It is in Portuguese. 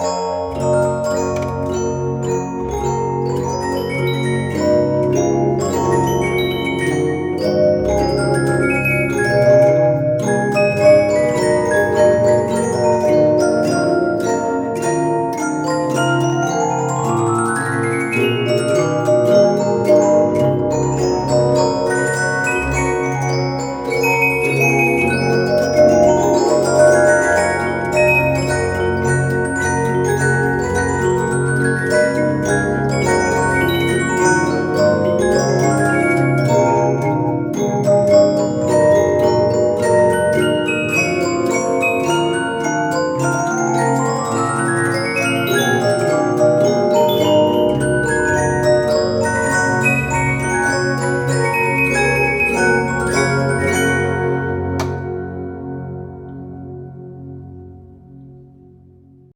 Música